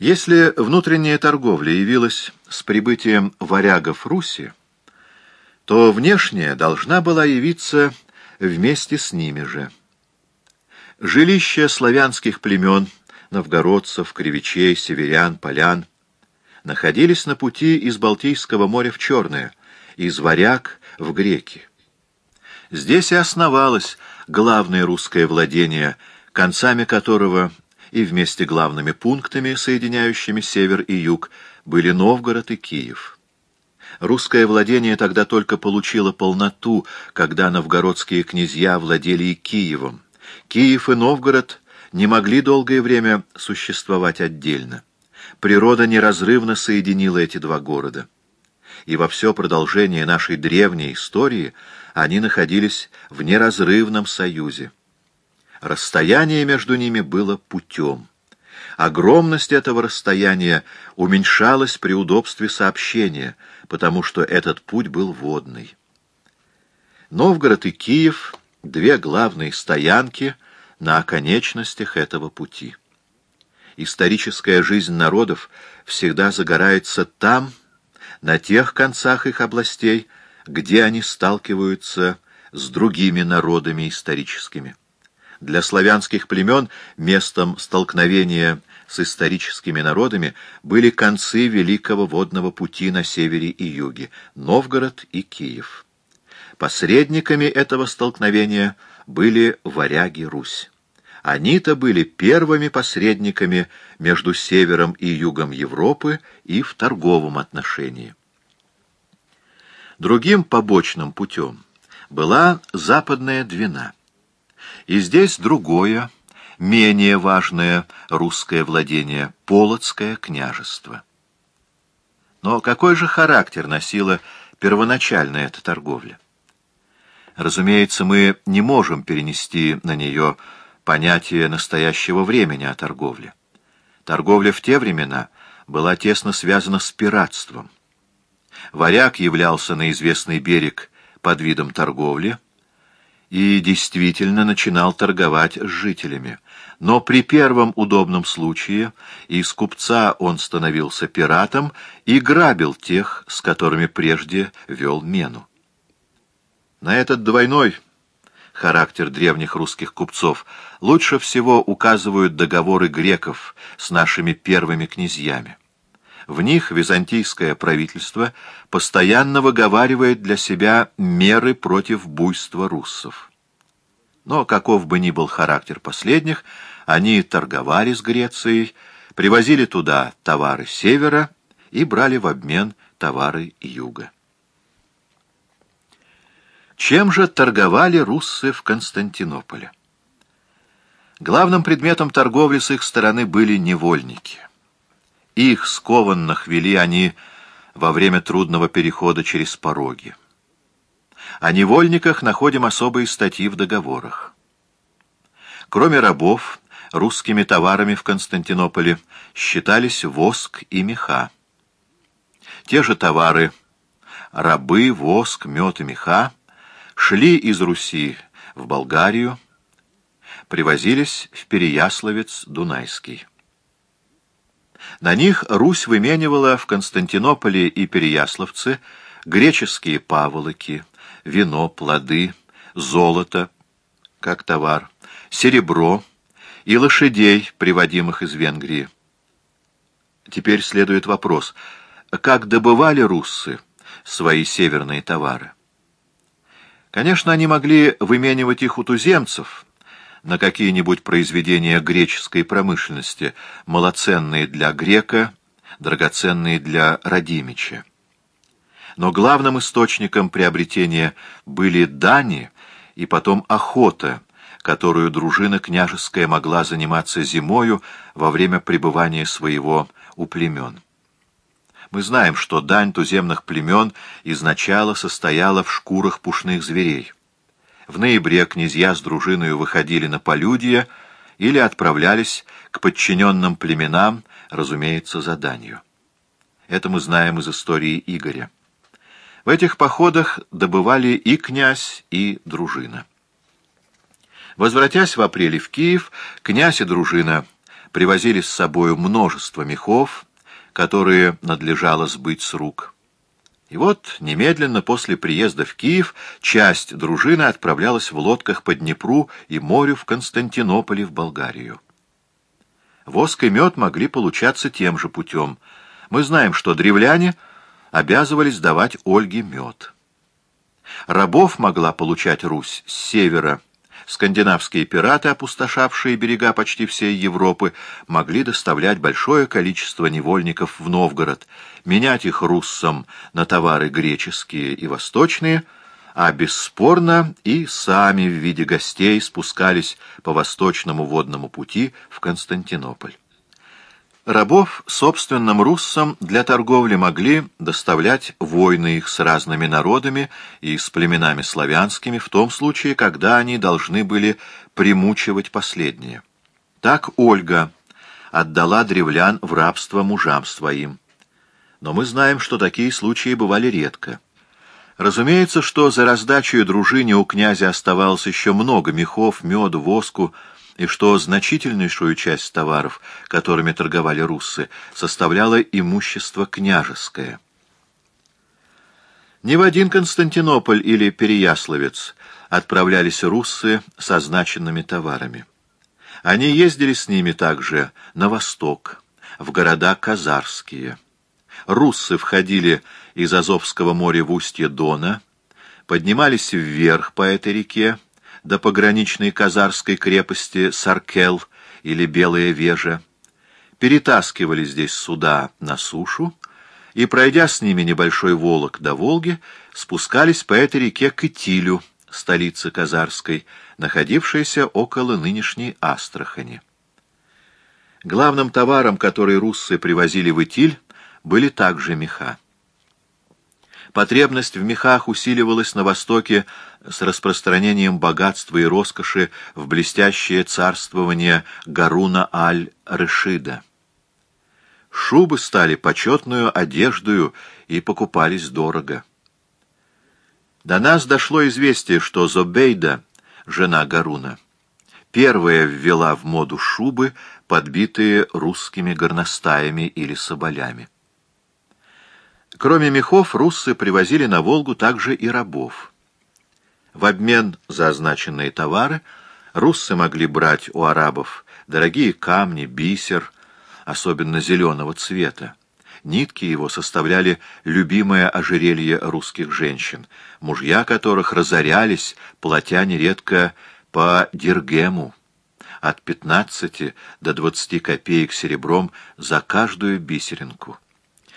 Если внутренняя торговля явилась с прибытием варягов Руси, то внешняя должна была явиться вместе с ними же. Жилища славянских племен, новгородцев, кривичей, северян, полян, находились на пути из Балтийского моря в Черное, из варяг в греки. Здесь и основалось главное русское владение, концами которого и вместе главными пунктами, соединяющими север и юг, были Новгород и Киев. Русское владение тогда только получило полноту, когда новгородские князья владели и Киевом. Киев и Новгород не могли долгое время существовать отдельно. Природа неразрывно соединила эти два города. И во все продолжение нашей древней истории они находились в неразрывном союзе. Расстояние между ними было путем. Огромность этого расстояния уменьшалась при удобстве сообщения, потому что этот путь был водный. Новгород и Киев — две главные стоянки на оконечностях этого пути. Историческая жизнь народов всегда загорается там, на тех концах их областей, где они сталкиваются с другими народами историческими. Для славянских племен местом столкновения с историческими народами были концы Великого водного пути на севере и юге — Новгород и Киев. Посредниками этого столкновения были варяги Русь. Они-то были первыми посредниками между севером и югом Европы и в торговом отношении. Другим побочным путем была Западная Двина — и здесь другое, менее важное русское владение — Полоцкое княжество. Но какой же характер носила первоначальная эта торговля? Разумеется, мы не можем перенести на нее понятие настоящего времени о торговле. Торговля в те времена была тесно связана с пиратством. Варяг являлся на известный берег под видом торговли — и действительно начинал торговать с жителями. Но при первом удобном случае из купца он становился пиратом и грабил тех, с которыми прежде вел мену. На этот двойной характер древних русских купцов лучше всего указывают договоры греков с нашими первыми князьями. В них византийское правительство постоянно выговаривает для себя меры против буйства руссов. Но каков бы ни был характер последних, они торговали с Грецией, привозили туда товары севера и брали в обмен товары юга. Чем же торговали руссы в Константинополе? Главным предметом торговли с их стороны были невольники — их скованных вели они во время трудного перехода через пороги. О невольниках находим особые статьи в договорах. Кроме рабов, русскими товарами в Константинополе считались воск и меха. Те же товары — рабы, воск, мед и меха — шли из Руси в Болгарию, привозились в Переяславец Дунайский. На них Русь выменивала в Константинополе и Переяславце греческие паволоки, вино, плоды, золото, как товар, серебро и лошадей, приводимых из Венгрии. Теперь следует вопрос, как добывали руссы свои северные товары? Конечно, они могли выменивать их у туземцев, на какие-нибудь произведения греческой промышленности, малоценные для грека, драгоценные для Радимича. Но главным источником приобретения были дани и потом охота, которую дружина княжеская могла заниматься зимою во время пребывания своего у племен. Мы знаем, что дань туземных племен изначало состояла в шкурах пушных зверей. В ноябре князья с дружиной выходили на полюдье или отправлялись к подчиненным племенам, разумеется, заданию. Это мы знаем из истории Игоря. В этих походах добывали и князь, и дружина. Возвратясь в апреле в Киев, князь и дружина привозили с собою множество мехов, которые надлежало сбыть с рук. И вот немедленно после приезда в Киев часть дружины отправлялась в лодках по Днепру и морю в Константинополе в Болгарию. Воск и мед могли получаться тем же путем. Мы знаем, что древляне обязывались давать Ольге мед. Рабов могла получать Русь с севера, скандинавские пираты, опустошавшие берега почти всей Европы, могли доставлять большое количество невольников в Новгород, менять их руссам на товары греческие и восточные, а бесспорно и сами в виде гостей спускались по восточному водному пути в Константинополь. Рабов собственным руссам для торговли могли доставлять войны их с разными народами и с племенами славянскими в том случае, когда они должны были примучивать последние. Так Ольга отдала древлян в рабство мужам своим. Но мы знаем, что такие случаи бывали редко. Разумеется, что за раздачей дружине у князя оставалось еще много мехов, меду, воску, и что значительнейшую часть товаров, которыми торговали руссы, составляло имущество княжеское. Ни в один Константинополь или Переяславец отправлялись руссы с означенными товарами. Они ездили с ними также на восток, в города Казарские. Руссы входили из Азовского моря в устье Дона, поднимались вверх по этой реке, до пограничной казарской крепости Саркел или Белая Вежа, перетаскивали здесь суда на сушу и, пройдя с ними небольшой Волок до Волги, спускались по этой реке к Итилю, столице Казарской, находившейся около нынешней Астрахани. Главным товаром, который руссы привозили в Итиль, были также меха. Потребность в мехах усиливалась на Востоке с распространением богатства и роскоши в блестящее царствование Гаруна аль-Решида. Шубы стали почетную одеждою и покупались дорого. До нас дошло известие, что Зобейда, жена Гаруна, первая ввела в моду шубы, подбитые русскими горностаями или соболями. Кроме мехов, руссы привозили на Волгу также и рабов. В обмен за означенные товары руссы могли брать у арабов дорогие камни, бисер, особенно зеленого цвета. Нитки его составляли любимое ожерелье русских женщин, мужья которых разорялись, платя нередко по диргему, от 15 до 20 копеек серебром за каждую бисеринку.